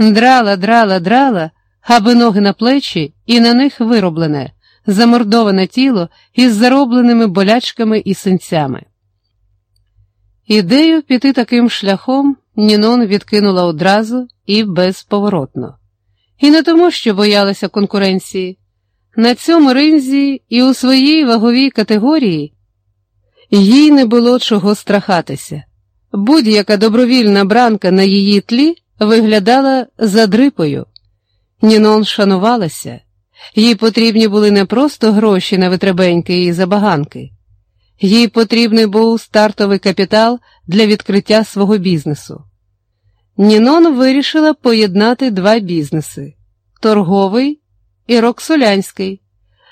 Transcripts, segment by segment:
драла, драла, драла, аби ноги на плечі і на них вироблене, замордоване тіло із заробленими болячками і синцями. Ідею піти таким шляхом Нінон відкинула одразу і безповоротно. І не тому, що боялася конкуренції. На цьому ринзі і у своїй ваговій категорії їй не було чого страхатися. Будь-яка добровільна бранка на її тлі виглядала задрипою. Нінон шанувалася, їй потрібні були не просто гроші на витребеньки і забаганки, їй потрібний був стартовий капітал для відкриття свого бізнесу. Нінон вирішила поєднати два бізнеси торговий і роксолянський,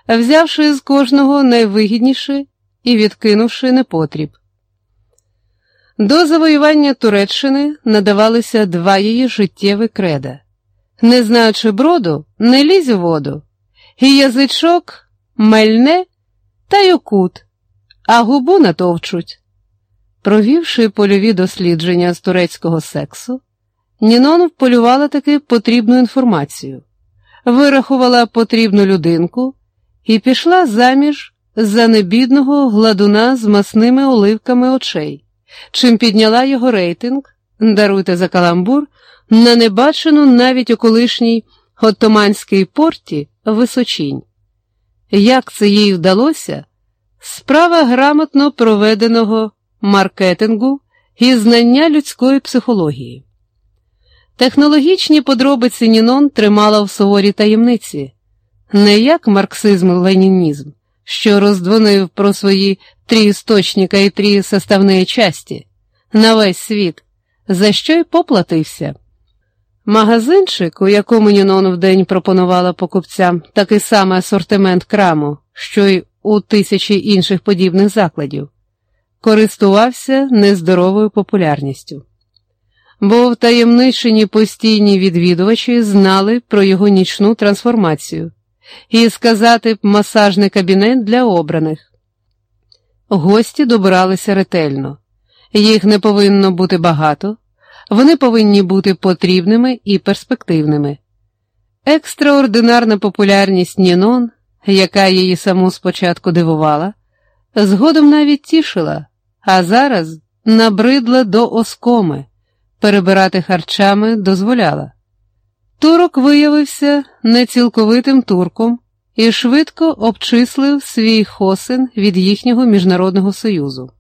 взявши з кожного найвигідніше і відкинувши непотріб. До завоювання Туреччини надавалися два її життєві креда. Не знаючи броду, не лізь у воду, і язичок мельне та й окут, а губу натовчуть. Провівши польові дослідження з турецького сексу, Нінон вполювала таки потрібну інформацію, вирахувала потрібну людинку і пішла заміж за небідного гладуна з масними оливками очей, чим підняла його рейтинг, даруйте за каламбур, на небачену навіть у колишній Оттоманській порті височінь. Як це їй вдалося? Справа грамотно проведеного маркетингу і знання людської психології. Технологічні подробиці Нінон тримала в суворій таємниці, не як марксизм ленінізм, що роздвонив про свої три істочника і три составні часті на весь світ, за що й поплатився. Магазинчик, у якому Нінон вдень пропонувала покупцям такий самий асортимент краму, що й у тисячі інших подібних закладів, користувався нездоровою популярністю бо в втаємничені постійні відвідувачі знали про його нічну трансформацію і сказати масажний кабінет для обраних. Гості добиралися ретельно, їх не повинно бути багато, вони повинні бути потрібними і перспективними. Екстраординарна популярність Нінон, яка її саму спочатку дивувала, згодом навіть тішила, а зараз набридла до оскоми перебирати харчами дозволяла. Турок виявився нецілковитим турком і швидко обчислив свій хосин від їхнього міжнародного союзу.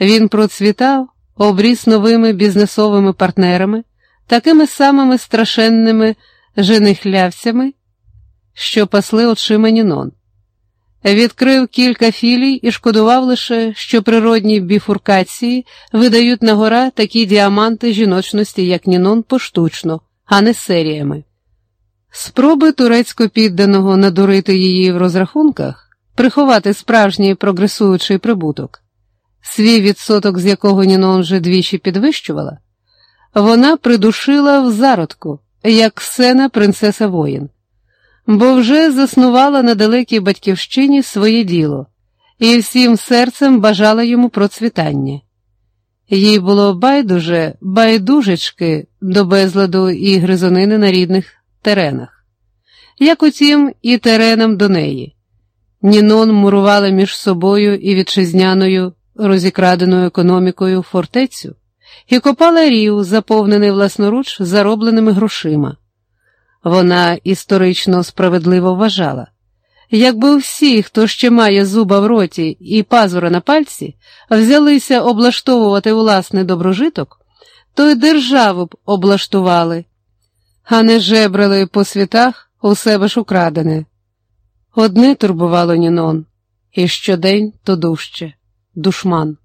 Він процвітав, обріс новими бізнесовими партнерами, такими самими страшенними женихлявцями, що пасли очима Нінон. Відкрив кілька філій і шкодував лише, що природні біфуркації видають на гора такі діаманти жіночності, як Нінон, поштучно, а не серіями. Спроби турецько підданого надурити її в розрахунках, приховати справжній прогресуючий прибуток, свій відсоток, з якого Нінон вже двічі підвищувала, вона придушила в зародку, як сена принцеса воїн бо вже заснувала на далекій батьківщині своє діло і всім серцем бажала йому процвітання. Їй було байдуже, байдужечки до безладу і гризонини на рідних теренах, як утім, і теренам до неї. Нінон мурувала між собою і вітчизняною розікраденою економікою фортецю і копала рів, заповнений власноруч заробленими грошима. Вона історично справедливо вважала якби всі, хто ще має зуба в роті і пазура на пальці, взялися облаштовувати власний доброжиток, то й державу б облаштували, а не жебрали по світах у себе ж украдене. Одне турбувало Нінон, і щодень то дужче душман.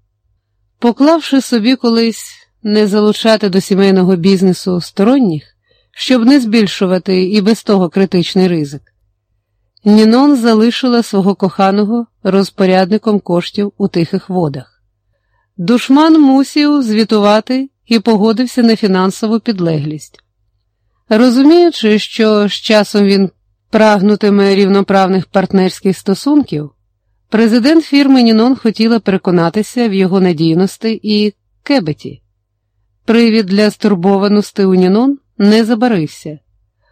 Поклавши собі колись не залучати до сімейного бізнесу сторонніх, щоб не збільшувати і без того критичний ризик. Нінон залишила свого коханого розпорядником коштів у тихих водах. Душман мусів звітувати і погодився на фінансову підлеглість. Розуміючи, що з часом він прагнутиме рівноправних партнерських стосунків, президент фірми Нінон хотіла переконатися в його надійності і кебеті. Привід для стурбованості у Нінон не забарився.